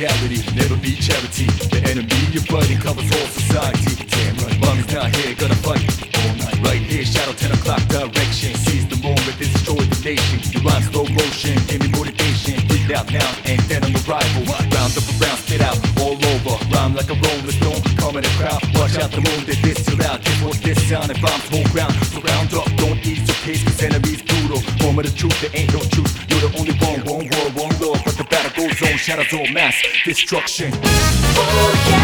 never be charity. The enemy you're fighting covers all society. Damn right, mommy's not here, gonna fight all night. Right here, shadow 10 o'clock direction. Seize the moment, destroy the nation. You rhyme slow motion, give me motivation. Breathe out now, and then on the rival. Round up around, spit out all over. Rhyme like a rolling stone, come in the crowd. Watch out the moon, they this too loud. This what's this sound, and bombs whole ground. So round up, don't ease your pace, cause enemies brutal. Moment of the truth, there ain't no truth. You're the only one, one world, one on, shadows all mass destruction. Oh yeah,